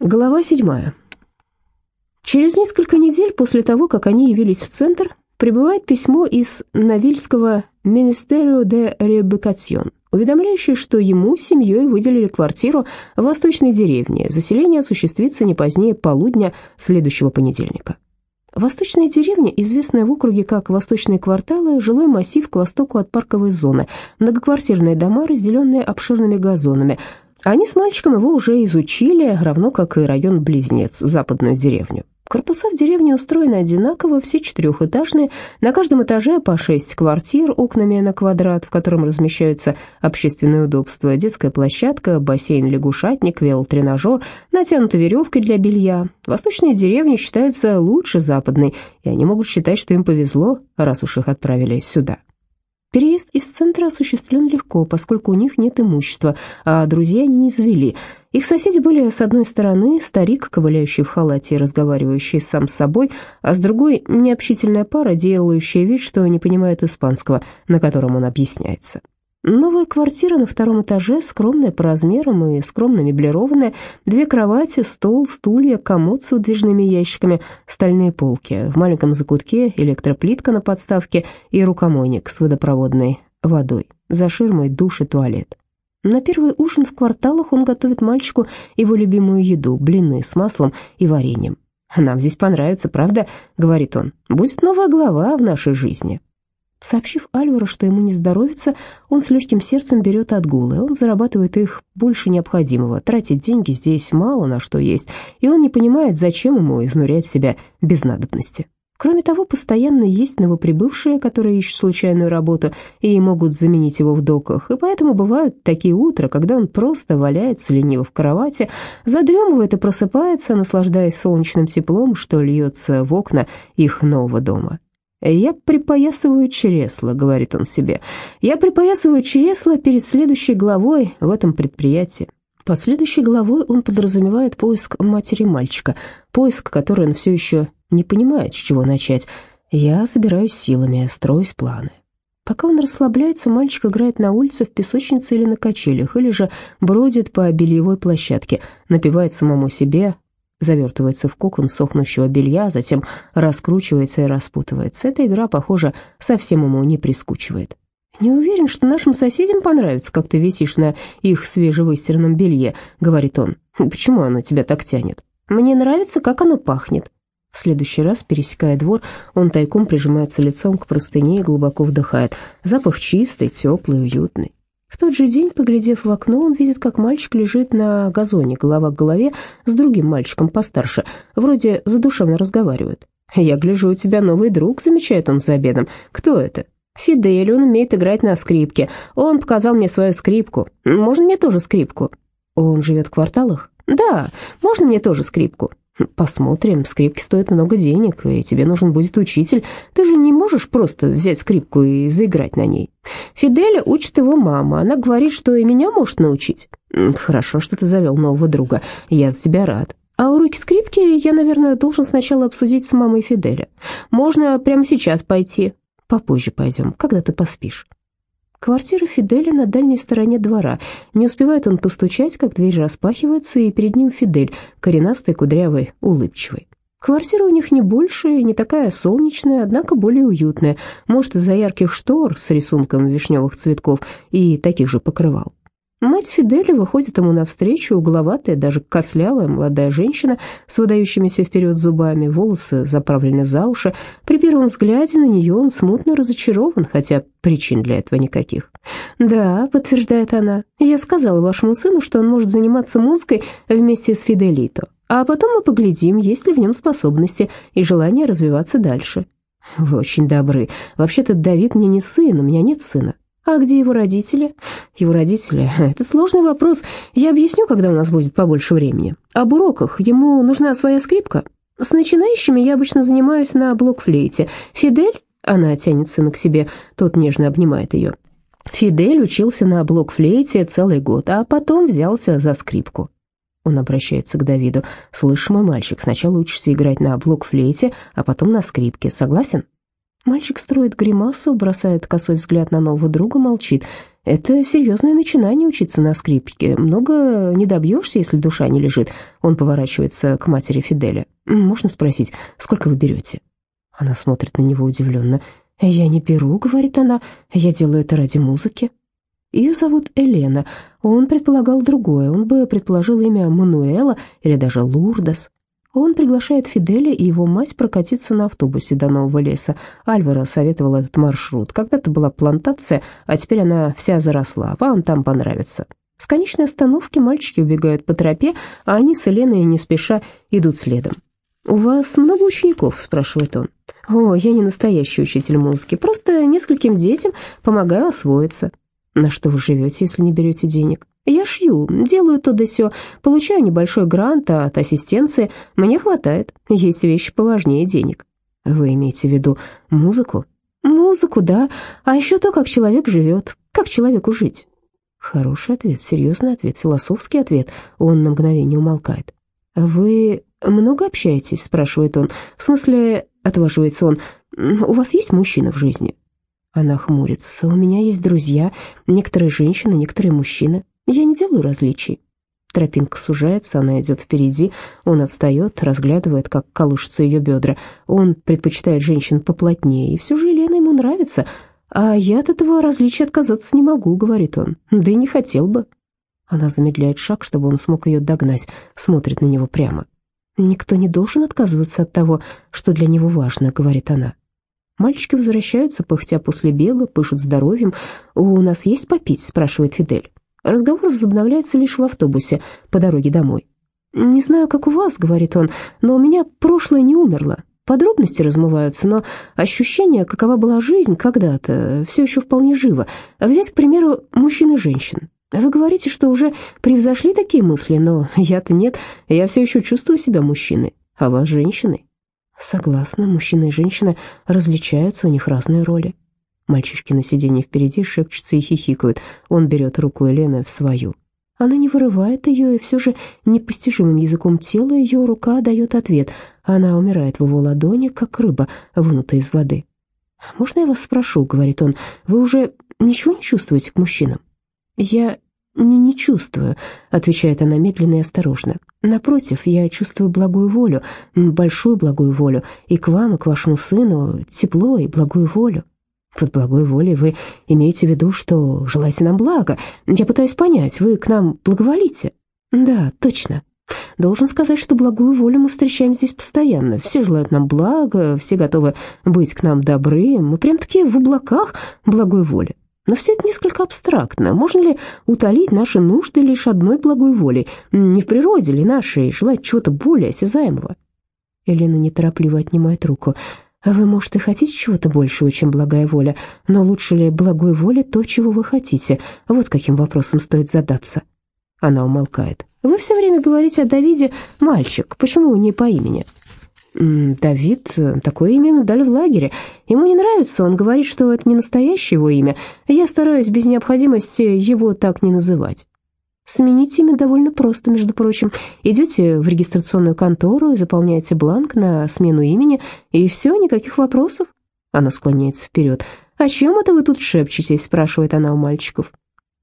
Глава седьмая. Через несколько недель после того, как они явились в центр, прибывает письмо из Навильского Министерио де Реабикацион, уведомляющее, что ему с семьей выделили квартиру в восточной деревне. Заселение осуществится не позднее полудня следующего понедельника. Восточная деревня, известная в округе как Восточные кварталы, жилой массив к востоку от парковой зоны, многоквартирные дома, разделенные обширными газонами – они с мальчиком его уже изучили, равно как и район-близнец, западную деревню. Корпуса в деревне устроены одинаково, все четырехэтажные, на каждом этаже по шесть квартир, окнами на квадрат, в котором размещаются общественные удобства, детская площадка, бассейн-лягушатник, велотренажер, натянута веревкой для белья. Восточная деревня считается лучше западной, и они могут считать, что им повезло, раз уж их отправили сюда. Переезд из центра осуществлен легко, поскольку у них нет имущества, а друзья они не завели. Их соседи были, с одной стороны, старик, ковыляющий в халате и разговаривающий сам с собой, а с другой — необщительная пара, делающая вид, что не понимает испанского, на котором он объясняется. Новая квартира на втором этаже, скромная по размерам и скромно меблированная, две кровати, стол, стулья, комод с выдвижными ящиками, стальные полки, в маленьком закутке электроплитка на подставке и рукомойник с водопроводной водой, за ширмой душ и туалет. На первый ужин в кварталах он готовит мальчику его любимую еду, блины с маслом и вареньем. «Нам здесь понравится, правда?» — говорит он. «Будет новая глава в нашей жизни». Сообщив Альвару, что ему не здоровится, он с легким сердцем берет отгулы. Он зарабатывает их больше необходимого. Тратить деньги здесь мало на что есть, и он не понимает, зачем ему изнурять себя без надобности. Кроме того, постоянно есть новоприбывшие, которые ищут случайную работу и могут заменить его в доках, и поэтому бывают такие утра, когда он просто валяется лениво в кровати, задремывает и просыпается, наслаждаясь солнечным теплом, что льется в окна их нового дома. «Я припоясываю чресло», — говорит он себе. «Я припоясываю чресло перед следующей главой в этом предприятии». Под следующей главой он подразумевает поиск матери мальчика, поиск, который он все еще не понимает, с чего начать. Я собираюсь силами, строюсь планы. Пока он расслабляется, мальчик играет на улице, в песочнице или на качелях, или же бродит по бельевой площадке, напевает самому себе, завертывается в кокон сохнущего белья, а затем раскручивается и распутывается. Эта игра, похоже, совсем ему не прискучивает. «Не уверен, что нашим соседям понравится, как ты висишь на их свежевыстиранном белье», — говорит он. «Почему оно тебя так тянет?» «Мне нравится, как оно пахнет». В следующий раз, пересекая двор, он тайком прижимается лицом к простыне и глубоко вдыхает. Запах чистый, теплый, уютный. В тот же день, поглядев в окно, он видит, как мальчик лежит на газоне, голова к голове, с другим мальчиком постарше, вроде задушевно разговаривают. «Я гляжу, у тебя новый друг», — замечает он за обедом. «Кто это?» «Фидель, он умеет играть на скрипке. Он показал мне свою скрипку. Можно мне тоже скрипку?» «Он живет в кварталах?» «Да, можно мне тоже скрипку?» «Посмотрим, скрипки стоят много денег, и тебе нужен будет учитель. Ты же не можешь просто взять скрипку и заиграть на ней. Фиделя учит его мама, она говорит, что и меня может научить». «Хорошо, что ты завел нового друга, я за тебя рад. А уроки скрипки я, наверное, должен сначала обсудить с мамой Фиделя. Можно прямо сейчас пойти. Попозже пойдем, когда ты поспишь». Квартира Фиделя на дальней стороне двора. Не успевает он постучать, как дверь распахивается, и перед ним Фидель, коренастый, кудрявый, улыбчивый. Квартира у них не большая, не такая солнечная, однако более уютная, может, из-за ярких штор с рисунком вишневых цветков и таких же покрывал. Мать Фиделя выходит ему навстречу, угловатая, даже кослявая молодая женщина с выдающимися вперед зубами, волосы заправлены за уши. При первом взгляде на нее он смутно разочарован, хотя причин для этого никаких. «Да», — подтверждает она, — «я сказала вашему сыну, что он может заниматься музыкой вместе с Фиделито, а потом мы поглядим, есть ли в нем способности и желание развиваться дальше». «Вы очень добры. Вообще-то Давид мне не сын, у меня нет сына. А где его родители? Его родители? Это сложный вопрос. Я объясню, когда у нас будет побольше времени. Об уроках. Ему нужна своя скрипка. С начинающими я обычно занимаюсь на блокфлейте. Фидель, она тянет сына к себе, тот нежно обнимает ее. Фидель учился на блокфлейте целый год, а потом взялся за скрипку. Он обращается к Давиду. «Слышь, мой мальчик, сначала учишься играть на блокфлейте, а потом на скрипке. Согласен?» Мальчик строит гримасу, бросает косой взгляд на нового друга, молчит. Это серьезное начинание учиться на скрипке. Много не добьешься, если душа не лежит. Он поворачивается к матери Фиделя. Можно спросить, сколько вы берете? Она смотрит на него удивленно. «Я не беру», — говорит она, — «я делаю это ради музыки». Ее зовут Елена. Он предполагал другое. Он бы предположил имя Мануэла или даже Лурдос. Он приглашает Фиделя и его мать прокатиться на автобусе до Нового леса. Альваро советовал этот маршрут. Когда-то была плантация, а теперь она вся заросла. Вам там понравится. С конечной остановки мальчики убегают по тропе, а они с Еленой не спеша идут следом. «У вас много учеников?» – спрашивает он. «О, я не настоящий учитель музыки, просто нескольким детям помогаю освоиться». «На что вы живете, если не берете денег?» Я шью, делаю то да сё, получаю небольшой грант от ассистенции, мне хватает, есть вещи поважнее денег. Вы имеете в виду музыку? Музыку, да, а еще то, как человек живет, как человеку жить. Хороший ответ, серьезный ответ, философский ответ. Он на мгновение умолкает. «Вы много общаетесь?» – спрашивает он. «В смысле, – отваживается он, – у вас есть мужчина в жизни?» Она хмурится. «У меня есть друзья, некоторые женщины, некоторые мужчины. Я не делаю различий. Тропинка сужается, она идет впереди, он отстает, разглядывает, как колышутся ее бедра. Он предпочитает женщин поплотнее, и все же Елена ему нравится. «А я от этого различия отказаться не могу», — говорит он, — «да и не хотел бы». Она замедляет шаг, чтобы он смог ее догнать, смотрит на него прямо. «Никто не должен отказываться от того, что для него важно», — говорит она. Мальчики возвращаются, пыхтя после бега, пышут здоровьем. «У нас есть попить?» — спрашивает Фидель. Разговор возобновляется лишь в автобусе по дороге домой. «Не знаю, как у вас», — говорит он, — «но у меня прошлое не умерло. Подробности размываются, но ощущение, какова была жизнь когда-то, все еще вполне живо. Взять, к примеру, мужчин и женщин. Вы говорите, что уже превзошли такие мысли, но я-то нет, я все еще чувствую себя мужчиной, а вас женщиной». Согласна, мужчина и женщина различаются, у них разные роли. Мальчишки на сиденье впереди шепчутся и хихикают. Он берет руку Елены в свою. Она не вырывает ее, и все же непостижимым языком тела ее рука дает ответ. Она умирает в его ладони, как рыба, вынутая из воды. «Можно я вас спрошу?» — говорит он. «Вы уже ничего не чувствуете к мужчинам?» «Я не не чувствую», — отвечает она медленно и осторожно. «Напротив, я чувствую благую волю, большую благую волю, и к вам, и к вашему сыну, тепло и благую волю». Под благой волей вы имеете в виду, что желаете нам блага. Я пытаюсь понять, вы к нам благоволите? Да, точно. Должен сказать, что благую волю мы встречаем здесь постоянно. Все желают нам блага, все готовы быть к нам добры. Мы прям-таки в облаках благой воли. Но все это несколько абстрактно. Можно ли утолить наши нужды лишь одной благой волей? Не в природе ли нашей желать чего-то более осязаемого? Елена неторопливо отнимает руку. А вы, может, и хотите чего-то большего, чем благая воля, но лучше ли благой воле то, чего вы хотите? Вот каким вопросом стоит задаться. Она умолкает. Вы все время говорите о Давиде «мальчик». Почему не по имени? Давид, такое имя ему дали в лагере. Ему не нравится, он говорит, что это не настоящее его имя. Я стараюсь без необходимости его так не называть. Сменить имя довольно просто, между прочим. Идете в регистрационную контору и заполняете бланк на смену имени, и все, никаких вопросов. Она склоняется вперед. «О чем это вы тут шепчетесь?» – спрашивает она у мальчиков.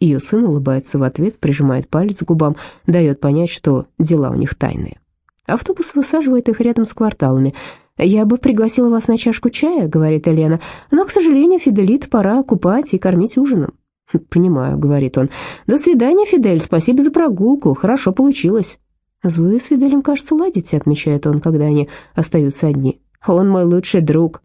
Ее сын улыбается в ответ, прижимает палец к губам, дает понять, что дела у них тайные. Автобус высаживает их рядом с кварталами. «Я бы пригласила вас на чашку чая», — говорит Елена, «но, к сожалению, Фиделит пора купать и кормить ужином». «Понимаю», — говорит он. «До свидания, Фидель, спасибо за прогулку, хорошо получилось». «Вы с Фиделем, кажется, ладите», — отмечает он, когда они остаются одни. «Он мой лучший друг».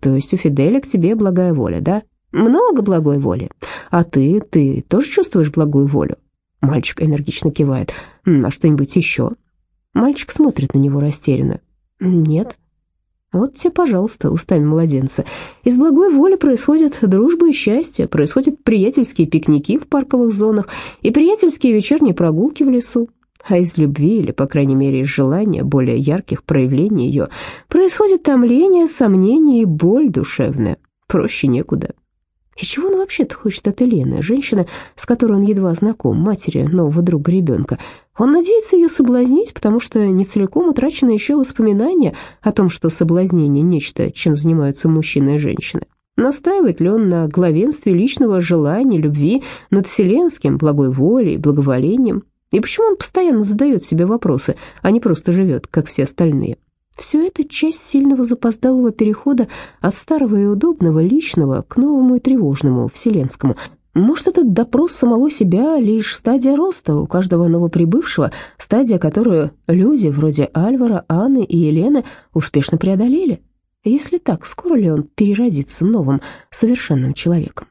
«То есть у Фиделя к тебе благая воля, да?» «Много благой воли. А ты, ты тоже чувствуешь благую волю?» Мальчик энергично кивает. «А что-нибудь еще?» Мальчик смотрит на него растерянно. «Нет», вот тебе, пожалуйста, устами младенца. Из благой воли происходит дружба и счастье, происходят приятельские пикники в парковых зонах и приятельские вечерние прогулки в лесу. А из любви, или, по крайней мере, из желания более ярких проявлений ее, происходит томление, сомнение и боль душевная. Проще некуда. И чего он вообще-то хочет от Елены, женщины, с которой он едва знаком, матери нового друга ребенка? Он надеется ее соблазнить, потому что не целиком утрачено еще воспоминание о том, что соблазнение – нечто, чем занимаются мужчины и женщины. Настаивает ли он на главенстве личного желания, любви над вселенским, благой волей, благоволением? И почему он постоянно задает себе вопросы, а не просто живет, как все остальные? Все это часть сильного запоздалого перехода от старого и удобного личного к новому и тревожному, вселенскому. Может, этот допрос самого себя лишь стадия роста у каждого новоприбывшего, стадия, которую люди вроде Альвара, Анны и Елены успешно преодолели? Если так, скоро ли он переродится новым, совершенным человеком?